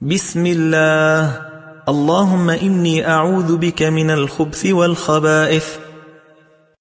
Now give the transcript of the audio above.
بسم الله. اللهم إني أعوذ بك من الخبث والخبائث.